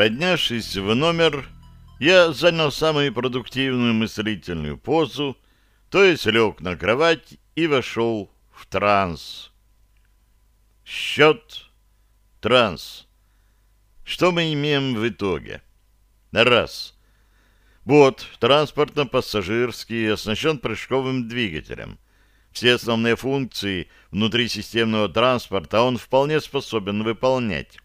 Поднявшись в номер, я занял самую продуктивную мыслительную позу, то есть лег на кровать и вошел в транс. Счет транс. Что мы имеем в итоге? Раз. Бот транспортно-пассажирский оснащен прыжковым двигателем. Все основные функции внутрисистемного транспорта он вполне способен выполнять.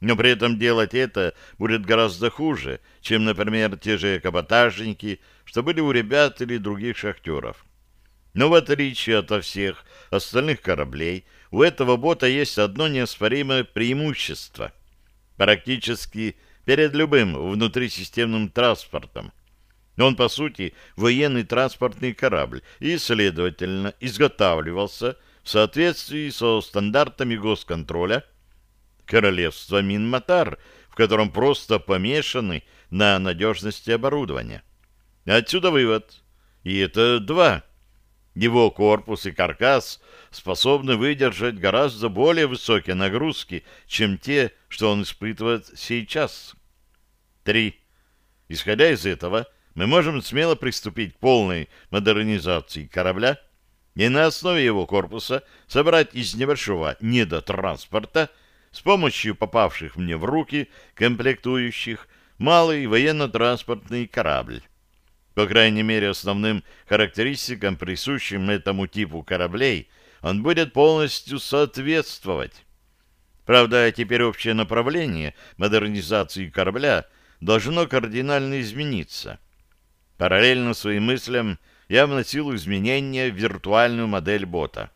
Но при этом делать это будет гораздо хуже, чем, например, те же каботажники, что были у ребят или других шахтеров. Но в отличие от всех остальных кораблей, у этого бота есть одно неоспоримое преимущество. Практически перед любым внутрисистемным транспортом. Он, по сути, военный транспортный корабль и, следовательно, изготавливался в соответствии со стандартами госконтроля королевства Минматар, в котором просто помешаны на надежности оборудования. Отсюда вывод. И это два. Его корпус и каркас способны выдержать гораздо более высокие нагрузки, чем те, что он испытывает сейчас. Три. Исходя из этого, мы можем смело приступить к полной модернизации корабля и на основе его корпуса собрать из небольшого недотранспорта с помощью попавших мне в руки комплектующих малый военно-транспортный корабль. По крайней мере, основным характеристикам, присущим этому типу кораблей, он будет полностью соответствовать. Правда, теперь общее направление модернизации корабля должно кардинально измениться. Параллельно своим мыслям я вносил изменения в виртуальную модель бота.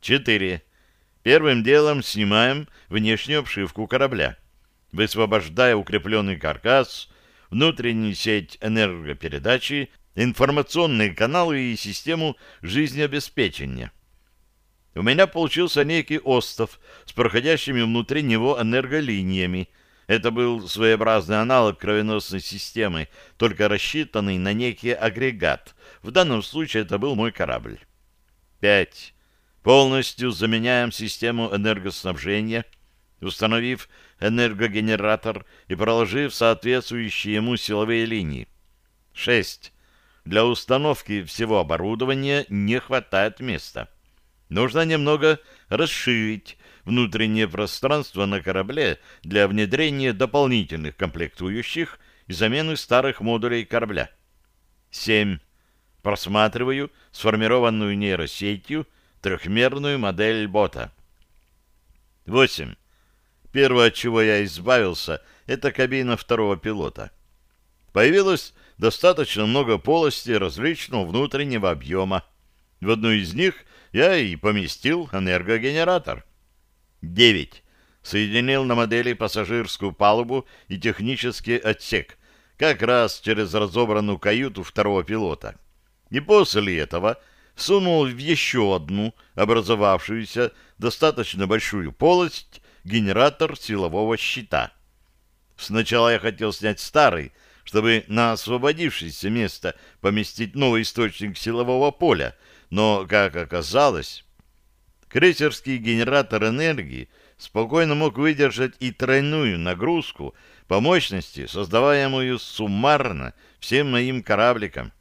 4. Первым делом снимаем внешнюю обшивку корабля, высвобождая укрепленный каркас, внутреннюю сеть энергопередачи, информационные каналы и систему жизнеобеспечения. У меня получился некий остов с проходящими внутри него энерголиниями. Это был своеобразный аналог кровеносной системы, только рассчитанный на некий агрегат. В данном случае это был мой корабль. 5. Полностью заменяем систему энергоснабжения, установив энергогенератор и проложив соответствующие ему силовые линии. 6. Для установки всего оборудования не хватает места. Нужно немного расширить внутреннее пространство на корабле для внедрения дополнительных комплектующих и замены старых модулей корабля. 7. Просматриваю сформированную нейросетью трехмерную модель бота. 8. Первое, от чего я избавился, это кабина второго пилота. Появилось достаточно много полостей различного внутреннего объема. В одну из них я и поместил энергогенератор. 9. Соединил на модели пассажирскую палубу и технический отсек, как раз через разобранную каюту второго пилота. И после этого сунул в еще одну образовавшуюся достаточно большую полость генератор силового щита. Сначала я хотел снять старый, чтобы на освободившееся место поместить новый источник силового поля, но, как оказалось, крейсерский генератор энергии спокойно мог выдержать и тройную нагрузку по мощности, создаваемую суммарно всем моим корабликам.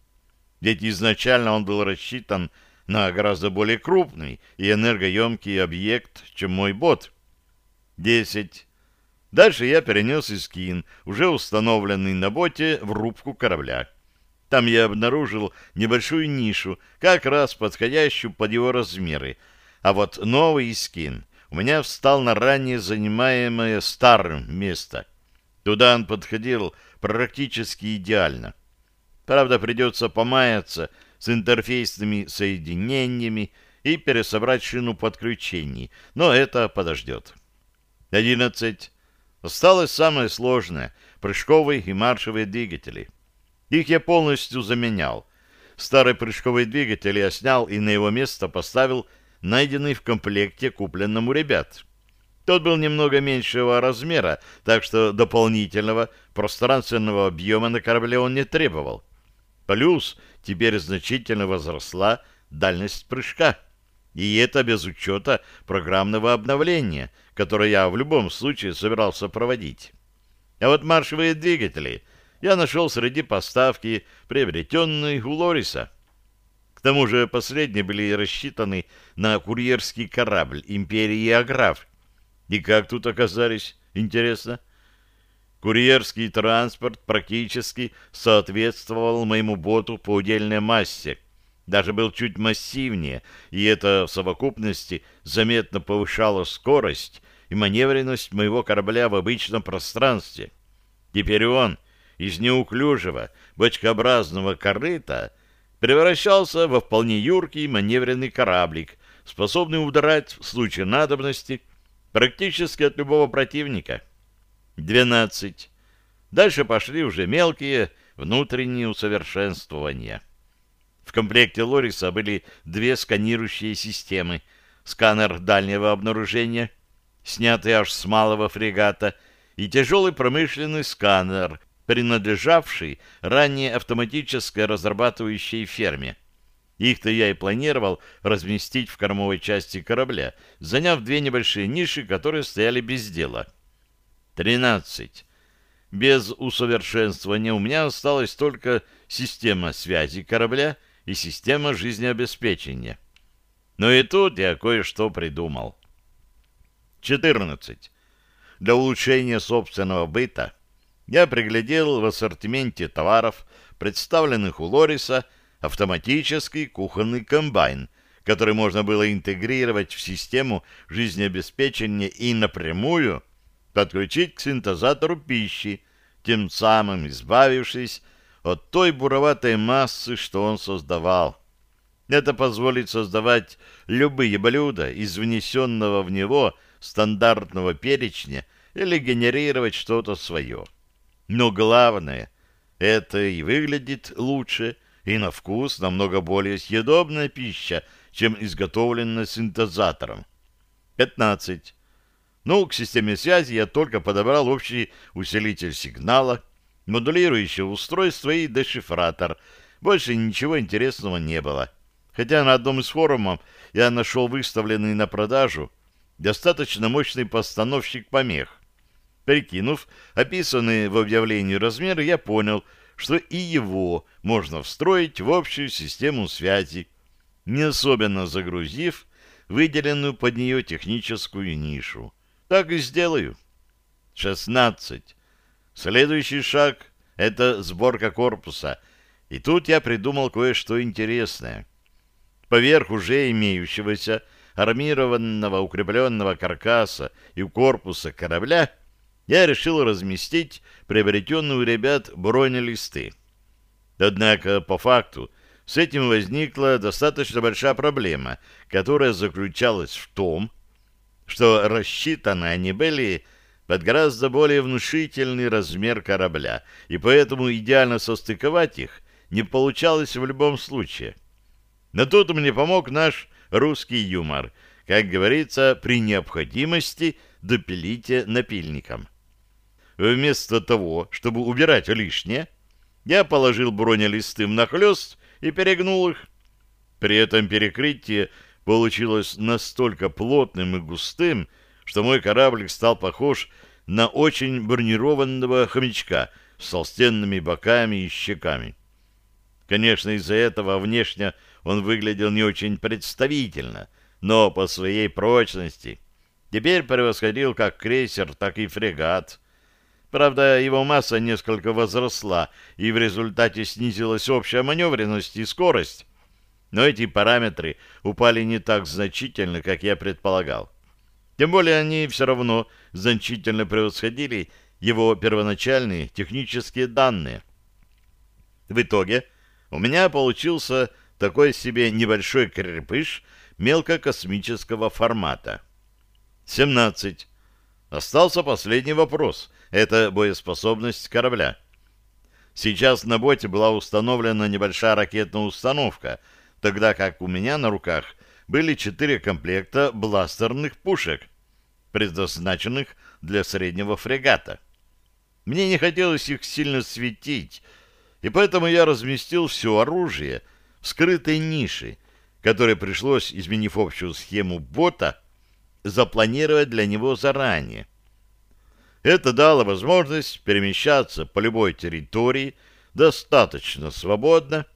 Ведь изначально он был рассчитан на гораздо более крупный и энергоемкий объект, чем мой бот — 10. Дальше я перенес Искин, уже установленный на боте, в рубку корабля. Там я обнаружил небольшую нишу, как раз подходящую под его размеры. А вот новый Искин у меня встал на ранее занимаемое старым место. Туда он подходил практически идеально. Правда, придется помаяться с интерфейсными соединениями и пересобрать шину подключений, но это подождет. 11. Осталось самое сложное — прыжковые и маршевые двигатели. Их я полностью заменял. Старый прыжковый двигатель я снял и на его место поставил найденный в комплекте купленному ребят. Тот был немного меньшего размера, так что дополнительного пространственного объема на корабле он не требовал. Плюс теперь значительно возросла дальность прыжка. И это без учета программного обновления, которое я в любом случае собирался проводить. А вот маршевые двигатели я нашел среди поставки, приобретенной у Лориса. К тому же последние были рассчитаны на курьерский корабль империи Аграф. И как тут оказались, интересно? Курьерский транспорт практически соответствовал моему боту по удельной массе, даже был чуть массивнее, и это в совокупности заметно повышало скорость и маневренность моего корабля в обычном пространстве. Теперь он из неуклюжего, бочкообразного корыта превращался во вполне юркий маневренный кораблик, способный удрать в случае надобности практически от любого противника. 12. Дальше пошли уже мелкие внутренние усовершенствования. В комплекте Лориса были две сканирующие системы. Сканер дальнего обнаружения, снятый аж с малого фрегата, и тяжелый промышленный сканер, принадлежавший ранее автоматической разрабатывающей ферме. Их-то я и планировал разместить в кормовой части корабля, заняв две небольшие ниши, которые стояли без дела. 13. Без усовершенствования у меня осталась только система связи корабля и система жизнеобеспечения. Но и тут я кое-что придумал. 14. Для улучшения собственного быта я приглядел в ассортименте товаров, представленных у Лориса, автоматический кухонный комбайн, который можно было интегрировать в систему жизнеобеспечения и напрямую подключить к синтезатору пищи, тем самым избавившись от той буроватой массы, что он создавал. Это позволит создавать любые блюда из внесенного в него стандартного перечня или генерировать что-то свое. Но главное, это и выглядит лучше, и на вкус намного более съедобная пища, чем изготовленная синтезатором. 15. Ну, к системе связи я только подобрал общий усилитель сигнала, модулирующее устройство и дешифратор. Больше ничего интересного не было. Хотя на одном из форумов я нашел выставленный на продажу достаточно мощный постановщик помех. Прикинув описанные в объявлении размеры, я понял, что и его можно встроить в общую систему связи, не особенно загрузив выделенную под нее техническую нишу. Так и сделаю. 16. Следующий шаг — это сборка корпуса. И тут я придумал кое-что интересное. Поверх уже имеющегося армированного укрепленного каркаса и корпуса корабля я решил разместить приобретенные у ребят бронелисты. Однако, по факту, с этим возникла достаточно большая проблема, которая заключалась в том, что рассчитаны они были под гораздо более внушительный размер корабля, и поэтому идеально состыковать их не получалось в любом случае. Но тут мне помог наш русский юмор. Как говорится, при необходимости допилите напильником. Вместо того, чтобы убирать лишнее, я положил бронелисты внахлёст и перегнул их. При этом перекрытие получилось настолько плотным и густым, что мой кораблик стал похож на очень бронированного хомячка с толстенными боками и щеками. Конечно, из-за этого внешне он выглядел не очень представительно, но по своей прочности теперь превосходил как крейсер, так и фрегат. Правда, его масса несколько возросла, и в результате снизилась общая маневренность и скорость, но эти параметры упали не так значительно, как я предполагал. Тем более они все равно значительно превосходили его первоначальные технические данные. В итоге у меня получился такой себе небольшой крепыш мелкокосмического формата. 17. Остался последний вопрос. Это боеспособность корабля. Сейчас на боте была установлена небольшая ракетная установка — тогда как у меня на руках были четыре комплекта бластерных пушек, предназначенных для среднего фрегата. Мне не хотелось их сильно светить, и поэтому я разместил все оружие в скрытой нише, которое пришлось, изменив общую схему бота, запланировать для него заранее. Это дало возможность перемещаться по любой территории достаточно свободно,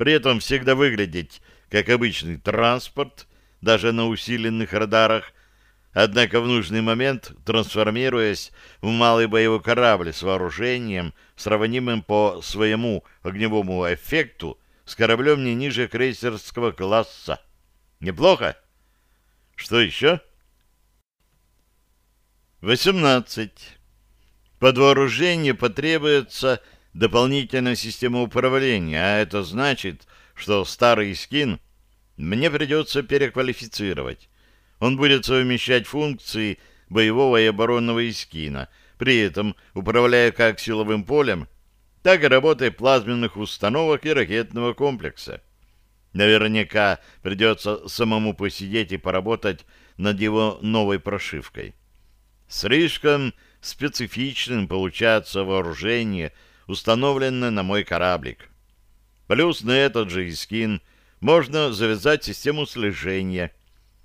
при этом всегда выглядеть как обычный транспорт, даже на усиленных радарах, однако в нужный момент трансформируясь в малый боевой корабль с вооружением, сравнимым по своему огневому эффекту с кораблем не ниже крейсерского класса. Неплохо? Что еще? 18. Под вооружение потребуется дополнительная система управления, а это значит, что старый скин мне придется переквалифицировать. Он будет совмещать функции боевого и оборонного искина, при этом управляя как силовым полем, так и работой плазменных установок и ракетного комплекса. Наверняка придется самому посидеть и поработать над его новой прошивкой. Слишком специфичным получается вооружение, установленное на мой кораблик. Плюс на этот же скин можно завязать систему слежения,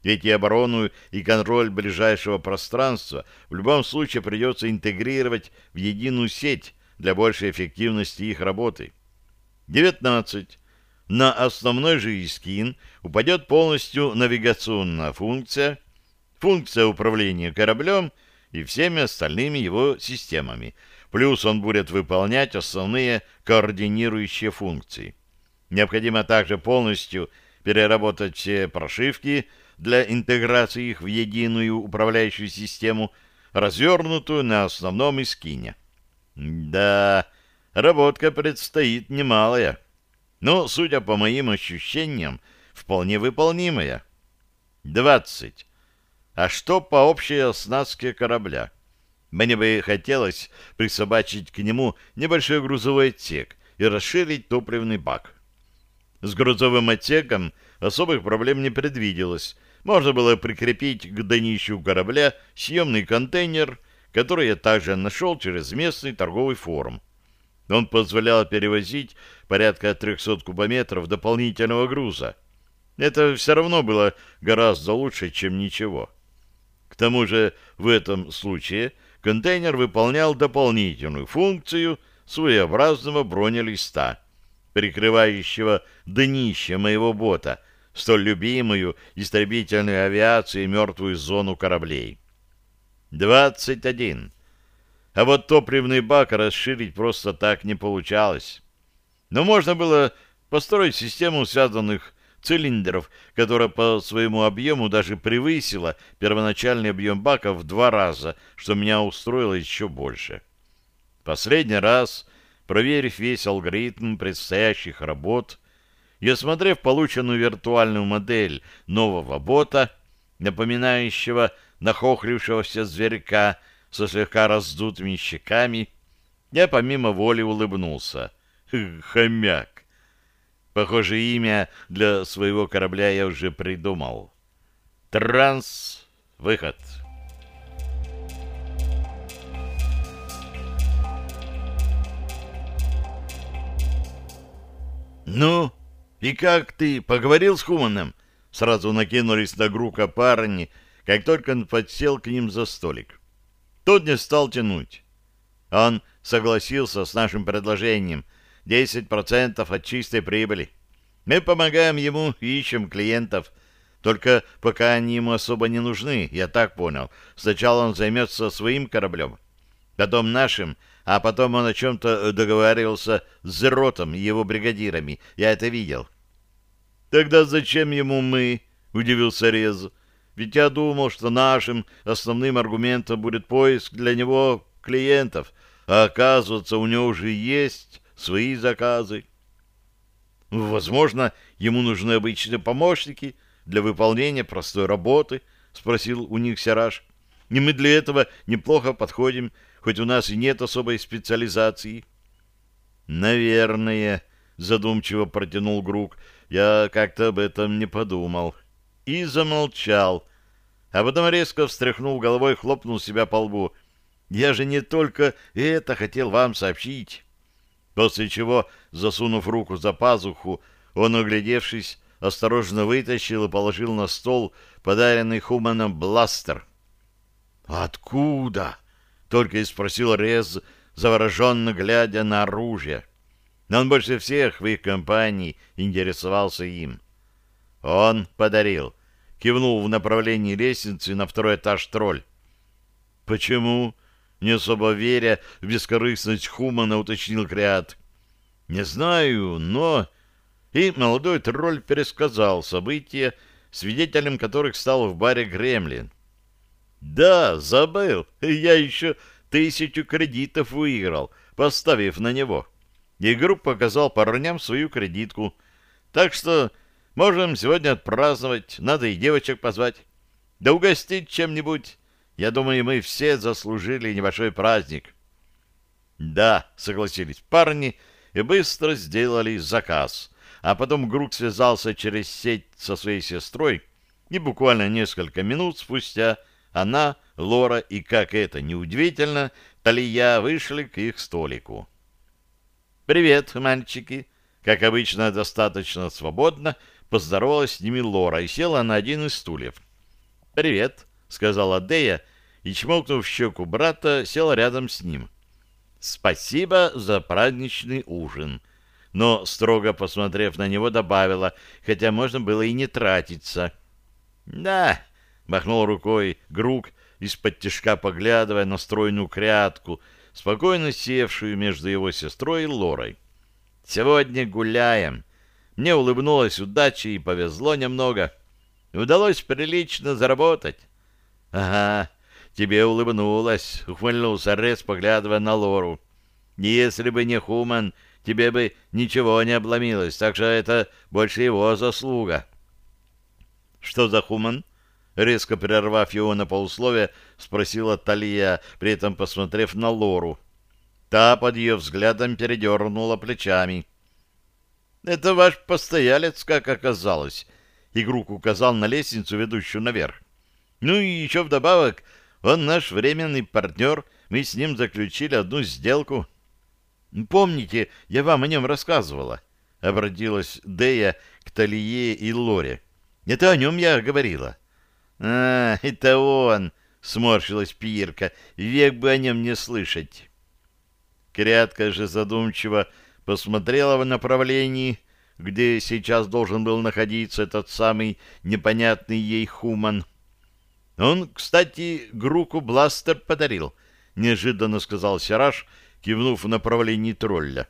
ведь и оборону, и контроль ближайшего пространства в любом случае придется интегрировать в единую сеть для большей эффективности их работы. 19. На основной же искин упадет полностью навигационная функция, функция управления кораблем — и всеми остальными его системами. Плюс он будет выполнять основные координирующие функции. Необходимо также полностью переработать все прошивки для интеграции их в единую управляющую систему, развернутую на основном искине. Да, работка предстоит немалая, но, судя по моим ощущениям, вполне выполнимая. 20 а что по общей оснастке корабля? Мне бы хотелось присобачить к нему небольшой грузовой отсек и расширить топливный бак. С грузовым отсеком особых проблем не предвиделось. Можно было прикрепить к днищу корабля съемный контейнер, который я также нашел через местный торговый форум. Он позволял перевозить порядка 300 кубометров дополнительного груза. Это все равно было гораздо лучше, чем ничего. К тому же в этом случае контейнер выполнял дополнительную функцию своеобразного бронелиста, прикрывающего днище моего бота, столь любимую истребительной авиацией мертвую зону кораблей. 21. А вот топливный бак расширить просто так не получалось. Но можно было построить систему связанных цилиндров, которая по своему объему даже превысила первоначальный объем бака в два раза, что меня устроило еще больше. Последний раз, проверив весь алгоритм предстоящих работ и осмотрев полученную виртуальную модель нового бота, напоминающего нахохлившегося зверька со слегка раздутыми щеками, я помимо воли улыбнулся. Хомяк! Похоже, имя для своего корабля я уже придумал. Транс. Выход. «Ну, и как ты? Поговорил с Хуманом?» Сразу накинулись на Грука парни, как только он подсел к ним за столик. Тот не стал тянуть. Он согласился с нашим предложением — 10% от чистой прибыли. Мы помогаем ему и ищем клиентов. Только пока они ему особо не нужны, я так понял. Сначала он займется своим кораблем, потом нашим, а потом он о чем-то договаривался с Зеротом и его бригадирами. Я это видел. «Тогда зачем ему мы?» — удивился Рез. «Ведь я думал, что нашим основным аргументом будет поиск для него клиентов, а оказывается, у него уже есть свои заказы. Возможно, ему нужны обычные помощники для выполнения простой работы, спросил у них Сираж. И мы для этого неплохо подходим, хоть у нас и нет особой специализации. Наверное, задумчиво протянул Грук. Я как-то об этом не подумал. И замолчал. А потом резко встряхнул головой, хлопнул себя по лбу. Я же не только это хотел вам сообщить. После чего, засунув руку за пазуху, он, оглядевшись, осторожно вытащил и положил на стол подаренный Хуманом бластер. «Откуда?» — только и спросил Рез, завороженно глядя на оружие. Но он больше всех в их компании интересовался им. «Он подарил», — кивнул в направлении лестницы на второй этаж тролль. «Почему?» — не особо веря в бескорыстность Хумана, уточнил Криат. «Не знаю, но...» И молодой тролль пересказал события, свидетелем которых стал в баре Гремлин. «Да, забыл. Я еще тысячу кредитов выиграл, поставив на него». И групп показал парням свою кредитку. Так что можем сегодня отпраздновать, надо и девочек позвать. Да угостить чем-нибудь. Я думаю, мы все заслужили небольшой праздник. Да, согласились парни и быстро сделали заказ. А потом Грук связался через сеть со своей сестрой, и буквально несколько минут спустя она, Лора и, как это неудивительно, Талия вышли к их столику. «Привет, мальчики!» Как обычно, достаточно свободно поздоровалась с ними Лора и села на один из стульев. «Привет!» — сказала Дея, и, чмокнув щеку брата, села рядом с ним. «Спасибо за праздничный ужин!» Но, строго посмотрев на него, добавила, хотя можно было и не тратиться. «Да!» — махнул рукой Грук, из-под тишка поглядывая на стройную крятку, спокойно севшую между его сестрой и Лорой. «Сегодня гуляем!» Мне улыбнулась удача и повезло немного. Удалось прилично заработать. — Ага, тебе улыбнулась, — ухмыльнулся Рес, поглядывая на Лору. — Если бы не Хуман, тебе бы ничего не обломилось, так что это больше его заслуга. — Что за Хуман? — резко прервав его на полусловие, спросила Талия, при этом посмотрев на Лору. Та под ее взглядом передернула плечами. — Это ваш постоялец, как оказалось, Игрук указал на лестницу, ведущую наверх. Ну и еще вдобавок, он наш временный партнер, мы с ним заключили одну сделку. Помните, я вам о нем рассказывала? Обратилась Дея к Талие и Лоре. Это о нем я говорила. А, это он, сморщилась Пирка, век бы о нем не слышать. Крятка же задумчиво посмотрела в направлении, где сейчас должен был находиться этот самый непонятный ей Хуман. Он, кстати, Груку бластер подарил, неожиданно сказал Сираж, кивнув в направлении тролля.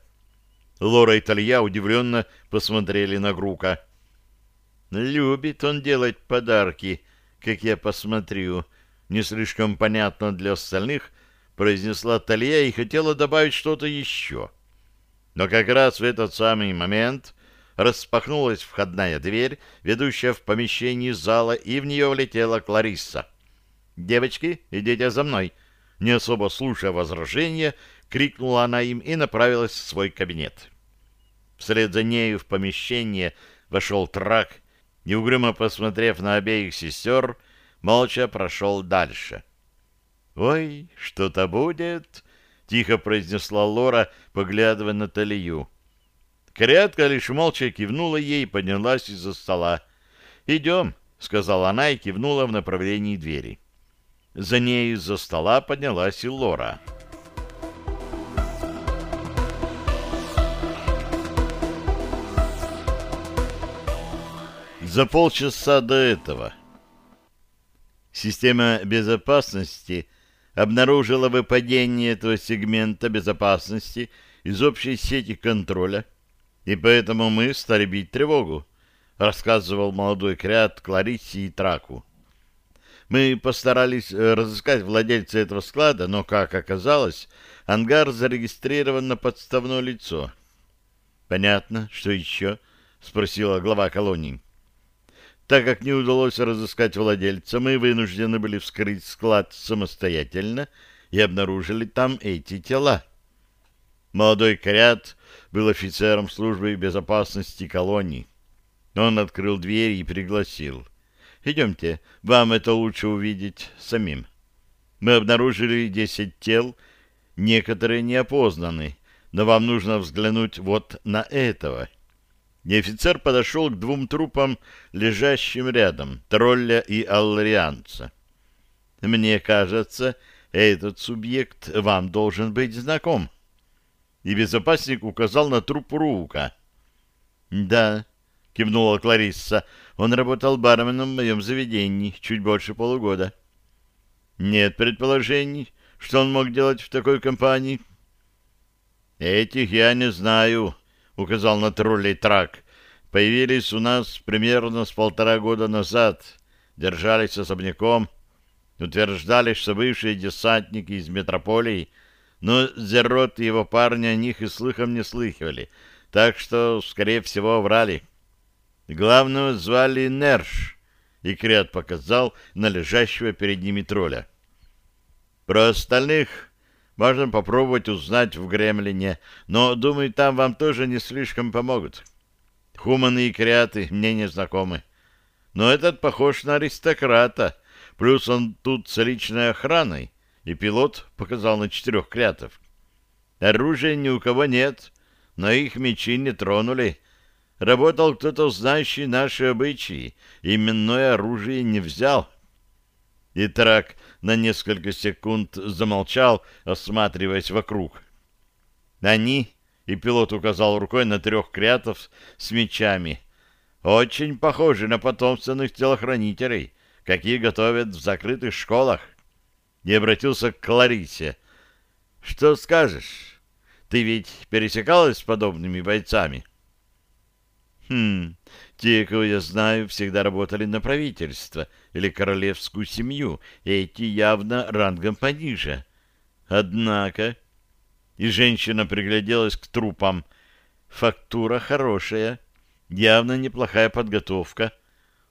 Лора и Талья удивленно посмотрели на Грука. «Любит он делать подарки, как я посмотрю», — не слишком понятно для остальных, произнесла Талья и хотела добавить что-то еще. Но как раз в этот самый момент распахнулась входная дверь, ведущая в помещение зала, и в нее влетела Кларисса. «Девочки, идите за мной!» Не особо слушая возражения, крикнула она им и направилась в свой кабинет. Вслед за нею в помещение вошел трак, неугрюмо посмотрев на обеих сестер, молча прошел дальше. «Ой, что-то будет!» — тихо произнесла Лора, поглядывая на Талию. Корятка лишь молча кивнула ей и поднялась из-за стола. «Идем», — сказала она и кивнула в направлении двери. За ней из-за стола поднялась и Лора. За полчаса до этого система безопасности обнаружила выпадение этого сегмента безопасности из общей сети контроля и поэтому мы стали бить тревогу, рассказывал молодой крят Клариссе и Траку. Мы постарались э, разыскать владельца этого склада, но, как оказалось, ангар зарегистрирован на подставное лицо. «Понятно. Что еще?» — спросила глава колонии. Так как не удалось разыскать владельца, мы вынуждены были вскрыть склад самостоятельно и обнаружили там эти тела. Молодой корят был офицером службы безопасности колонии. Он открыл дверь и пригласил. «Идемте, вам это лучше увидеть самим». Мы обнаружили десять тел, некоторые неопознаны, но вам нужно взглянуть вот на этого. И офицер подошел к двум трупам, лежащим рядом, тролля и алларианца. Мне кажется, этот субъект вам должен быть знаком. И безопасник указал на труп Рука. Да, кивнула Кларисса, он работал барменом в моем заведении чуть больше полугода. Нет предположений, что он мог делать в такой компании. Этих я не знаю, указал на троллей трак. Появились у нас примерно с полтора года назад, держались особняком, утверждали, что бывшие десантники из метрополии, но Зеррот и его парни о них и слыхом не слыхивали, так что, скорее всего, врали. Главного звали Нерш, и Крят показал на лежащего перед ними тролля. Про остальных можно попробовать узнать в Гремлине, но, думаю, там вам тоже не слишком помогут. Хуманы и Криаты мне не знакомы. Но этот похож на аристократа, Плюс он тут с личной охраной, и пилот показал на четырех крятов. Оружия ни у кого нет, но их мечи не тронули. Работал кто-то, знающий наши обычаи, именное оружие не взял. И Трак на несколько секунд замолчал, осматриваясь вокруг. Они, и пилот указал рукой на трех крятов с мечами, очень похожи на потомственных телохранителей — какие готовят в закрытых школах. И обратился к Кларисе. «Что скажешь? Ты ведь пересекалась с подобными бойцами?» «Хм, те, кого я знаю, всегда работали на правительство или королевскую семью, эти явно рангом пониже. Однако...» И женщина пригляделась к трупам. «Фактура хорошая, явно неплохая подготовка»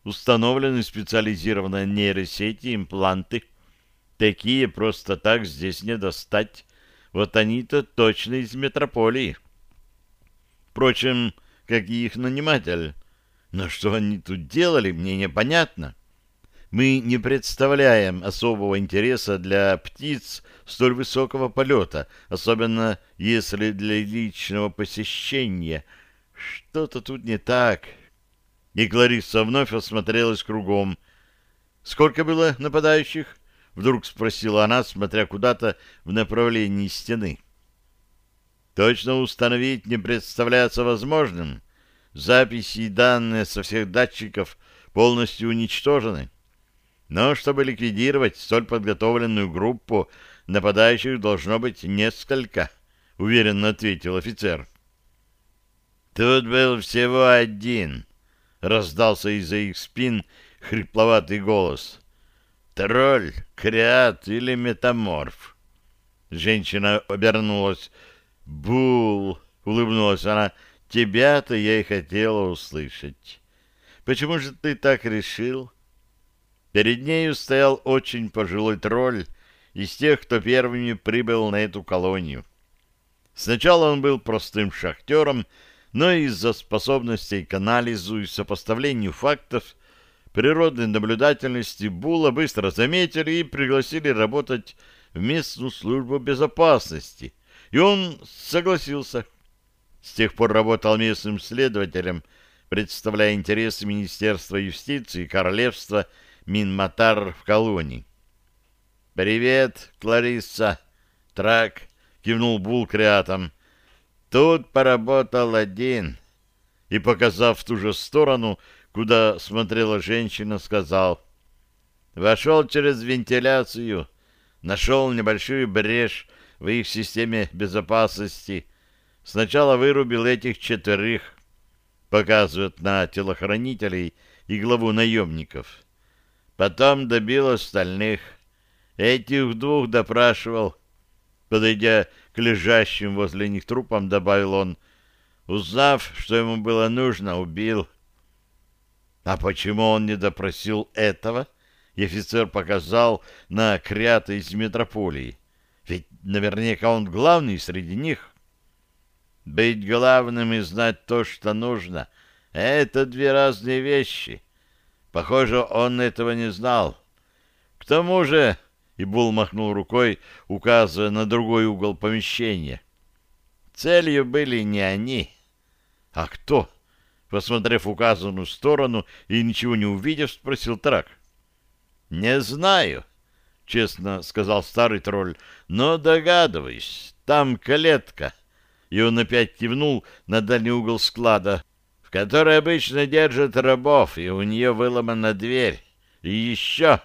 установлены специализированные нейросети, импланты. Такие просто так здесь не достать. Вот они-то точно из метрополии. Впрочем, как и их наниматель. Но что они тут делали, мне непонятно. Мы не представляем особого интереса для птиц столь высокого полета, особенно если для личного посещения. Что-то тут не так. И Клариса вновь осмотрелась кругом. «Сколько было нападающих?» — вдруг спросила она, смотря куда-то в направлении стены. «Точно установить не представляется возможным. Записи и данные со всех датчиков полностью уничтожены. Но чтобы ликвидировать столь подготовленную группу, нападающих должно быть несколько», — уверенно ответил офицер. «Тут был всего один», раздался из-за их спин хрипловатый голос. «Тролль, креат или метаморф?» Женщина обернулась. «Бул!» — улыбнулась она. «Тебя-то я и хотела услышать. Почему же ты так решил?» Перед нею стоял очень пожилой тролль из тех, кто первыми прибыл на эту колонию. Сначала он был простым шахтером, но из-за способностей к анализу и сопоставлению фактов природной наблюдательности Була быстро заметили и пригласили работать в местную службу безопасности, и он согласился. С тех пор работал местным следователем, представляя интересы Министерства юстиции и Королевства Минматар в колонии. «Привет, Кларисса!» «Трак!» — кивнул Бул креатом. Тут поработал один. И, показав в ту же сторону, куда смотрела женщина, сказал. Вошел через вентиляцию, нашел небольшую брешь в их системе безопасности. Сначала вырубил этих четверых, показывает на телохранителей и главу наемников. Потом добил остальных. Этих двух допрашивал. Подойдя к лежащим возле них трупам, добавил он, узнав, что ему было нужно, убил. А почему он не допросил этого? И офицер показал на крята из метрополии. Ведь наверняка он главный среди них. Быть главным и знать то, что нужно — это две разные вещи. Похоже, он этого не знал. К тому же и Бул махнул рукой, указывая на другой угол помещения. Целью были не они. А кто? Посмотрев указанную сторону и ничего не увидев, спросил Трак. Не знаю. — честно сказал старый тролль, — но догадываюсь, там калетка. И он опять кивнул на дальний угол склада, в которой обычно держат рабов, и у нее выломана дверь. И еще...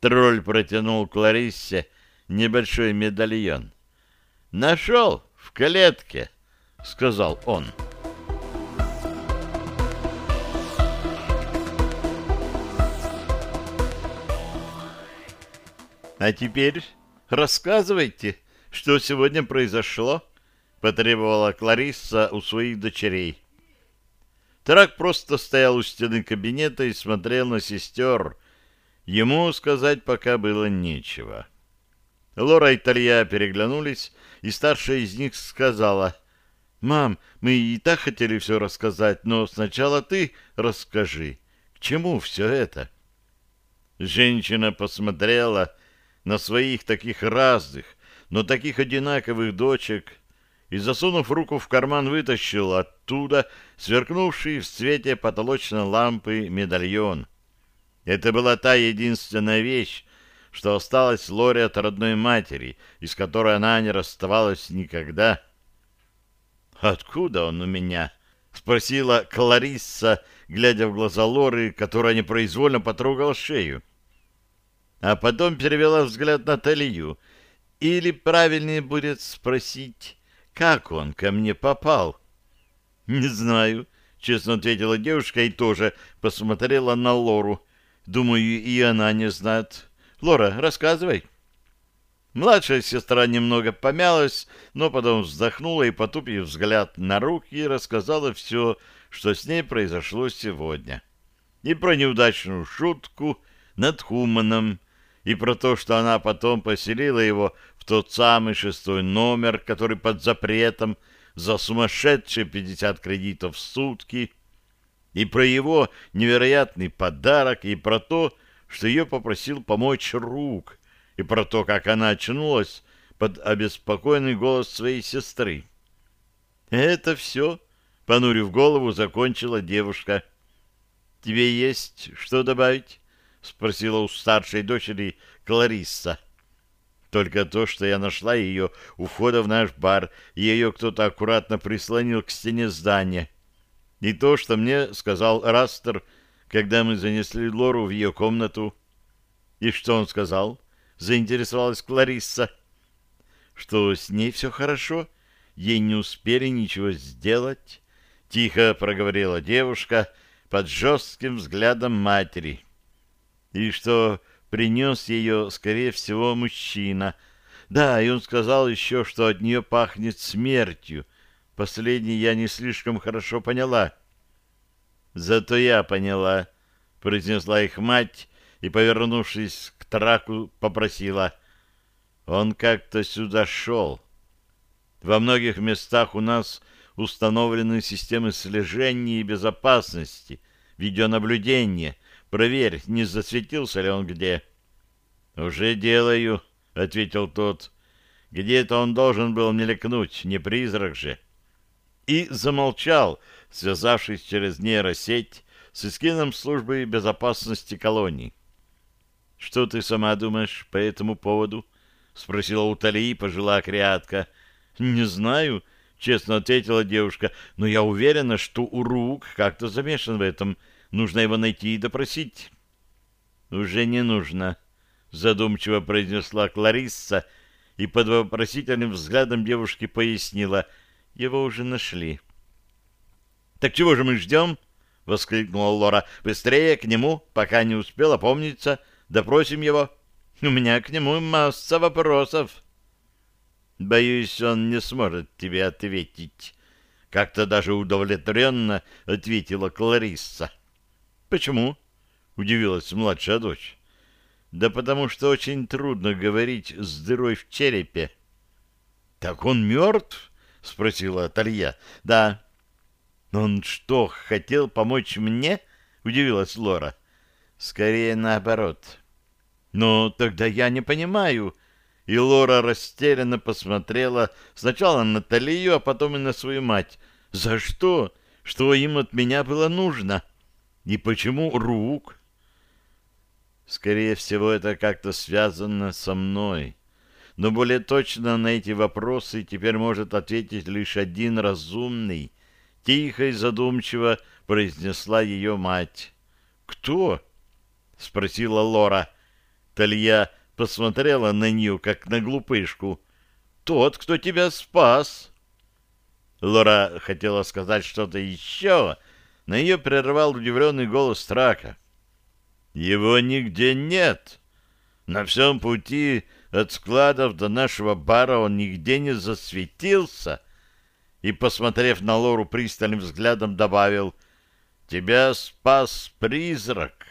Тролль протянул Клариссе небольшой медальон. «Нашел в калетке», — сказал он. «А теперь рассказывайте, что сегодня произошло», — потребовала Кларисса у своих дочерей. Тарак просто стоял у стены кабинета и смотрел на сестер. Ему сказать пока было нечего. Лора и Талья переглянулись, и старшая из них сказала, «Мам, мы и так хотели все рассказать, но сначала ты расскажи, к чему все это?» Женщина посмотрела на своих таких разных, но таких одинаковых дочек и, засунув руку в карман, вытащил оттуда сверкнувший в свете потолочной лампы медальон. Это была та единственная вещь, что осталась Лоре от родной матери, из которой она не расставалась никогда. «Откуда он у меня?» — спросила Кларисса, глядя в глаза Лоры, которая непроизвольно потрогала шею а потом перевела взгляд на Талию. Или правильнее будет спросить, как он ко мне попал? — Не знаю, — честно ответила девушка и тоже посмотрела на Лору. Думаю, и она не знает. Лора, рассказывай. Младшая сестра немного помялась, но потом вздохнула и, потупив взгляд на руки, рассказала все, что с ней произошло сегодня. И про неудачную шутку над Хуманом, и про то, что она потом поселила его в тот самый шестой номер, который под запретом за сумасшедшие 50 кредитов в сутки, и про его невероятный подарок, и про то, что ее попросил помочь рук, и про то, как она очнулась под обеспокоенный голос своей сестры. «Это все», — понурив голову, закончила девушка. «Тебе есть что добавить?» — спросила у старшей дочери Кларисса. Только то, что я нашла ее у входа в наш бар, и ее кто-то аккуратно прислонил к стене здания. И то, что мне сказал Растер, когда мы занесли Лору в ее комнату. И что он сказал? Заинтересовалась Кларисса. Что с ней все хорошо, ей не успели ничего сделать. Тихо проговорила девушка под жестким взглядом матери и что принес ее, скорее всего, мужчина. Да, и он сказал еще, что от нее пахнет смертью. Последний я не слишком хорошо поняла. Зато я поняла, произнесла их мать и, повернувшись к траку, попросила. Он как-то сюда шел. Во многих местах у нас установлены системы слежения и безопасности, видеонаблюдения — Проверь, не засветился ли он где. — Уже делаю, — ответил тот. — Где-то он должен был мелькнуть, не призрак же. И замолчал, связавшись через нейросеть с эскином службы безопасности колонии. — Что ты сама думаешь по этому поводу? — спросила у Талии пожилая креатка. — Не знаю, — честно ответила девушка, — но я уверена, что Урук как-то замешан в этом. — Нужно его найти и допросить. — Уже не нужно, — задумчиво произнесла Кларисса и под вопросительным взглядом девушки пояснила. Его уже нашли. — Так чего же мы ждем? — воскликнула Лора. — Быстрее к нему, пока не успел опомниться. Допросим его. У меня к нему масса вопросов. — Боюсь, он не сможет тебе ответить. Как-то даже удовлетворенно ответила Кларисса. «Почему?» — удивилась младшая дочь. «Да потому что очень трудно говорить с дырой в черепе». «Так он мертв?» — спросила Талья. «Да». «Он что, хотел помочь мне?» — удивилась Лора. «Скорее наоборот». «Но тогда я не понимаю». И Лора растерянно посмотрела сначала на Талию, а потом и на свою мать. «За что? Что им от меня было нужно?» И почему Рук? Скорее всего, это как-то связано со мной. Но более точно на эти вопросы теперь может ответить лишь один разумный. Тихо и задумчиво произнесла ее мать. «Кто?» — спросила Лора. Талья посмотрела на нее, как на глупышку. «Тот, кто тебя спас!» Лора хотела сказать что-то еще, но ее прервал удивленный голос Трака. «Его нигде нет. На всем пути от складов до нашего бара он нигде не засветился». И, посмотрев на Лору пристальным взглядом, добавил, «Тебя спас призрак».